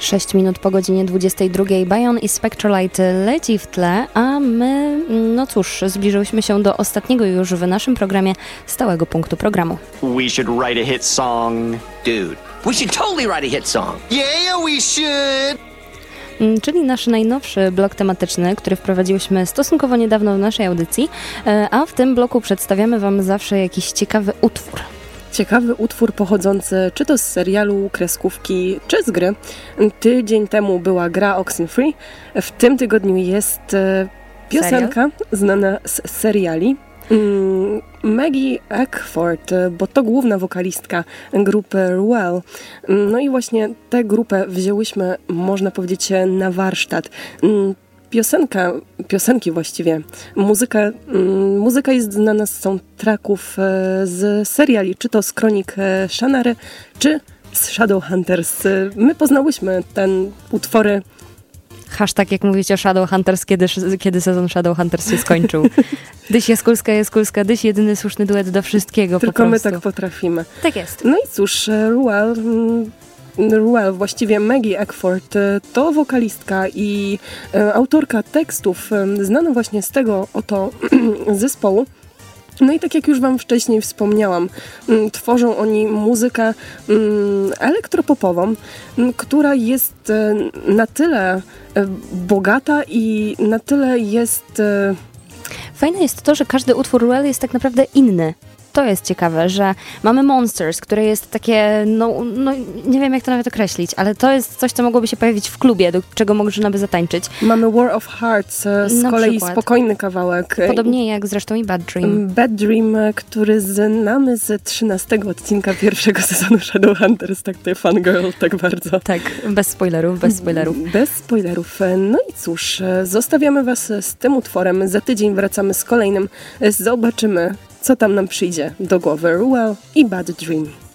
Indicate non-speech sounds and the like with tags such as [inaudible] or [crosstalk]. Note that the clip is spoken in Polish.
6 minut po godzinie 22 Bion i Spectralite leci w tle, a my, no cóż, zbliżyłyśmy się do ostatniego już w naszym programie stałego punktu programu. We should write a hit song. Dude, we should totally write a hit song. Yeah, we should. Mm, Czyli nasz najnowszy blok tematyczny, który wprowadziłyśmy stosunkowo niedawno w naszej audycji, e, a w tym bloku przedstawiamy Wam zawsze jakiś ciekawy utwór. Ciekawy utwór pochodzący czy to z serialu, kreskówki, czy z gry. Tydzień temu była gra Oxenfree. W tym tygodniu jest e, piosenka znana z seriali. Mm, Maggie Eckford, bo to główna wokalistka grupy Ruel. Mm, No i właśnie tę grupę wzięłyśmy, można powiedzieć, na warsztat. Mm, Piosenka, piosenki właściwie, muzyka, mm, muzyka jest znana z soundtracków e, z seriali, czy to z kronik e, Shannary, czy z Shadowhunters. E, My poznałyśmy ten utwory Hashtag, jak mówicie o Shadowhunters, kiedy, kiedy sezon Shadowhunters się skończył. [laughs] Dyś Jaskulska, Jaskulska, Dyś jedyny słuszny duet do wszystkiego Tylko my tak potrafimy. tak jest. No i cóż, e, Ruel, właściwie Maggie Eckford, e, to wokalistka i e, autorka tekstów e, znana właśnie z tego oto [clears throat] zespołu. No i tak jak już Wam wcześniej wspomniałam, mm, tworzą oni muzykę mm, elektropopową, mm, która jest na tyle bogata i na tyle jest... Fajne jest to, że każdy utwór Ruel jest tak naprawdę inny. To jest ciekawe, że mamy Monsters, które jest takie, no, no nie wiem jak to nawet określić, ale to jest coś, co mogłoby się pojawić w klubie, do czego można by zatańczyć. Mamy War of Hearts, e, z Na kolei przykład. spokojny kawałek. Podobnie jak zresztą i Bad Dream. Bad Dream, e, który znamy z 13 odcinka pierwszego sezonu Shadowhunters, tak to fangirl, tak bardzo. Tak, bez spoilerów, bez spoilerów. Bez spoilerów. E, No i cóż, zostawiamy Was z tym utworem. Za tydzień wracamy z kolejnym. Zobaczymy, co tam nam przyjdzie do głowy. Ruel i Bad Dream.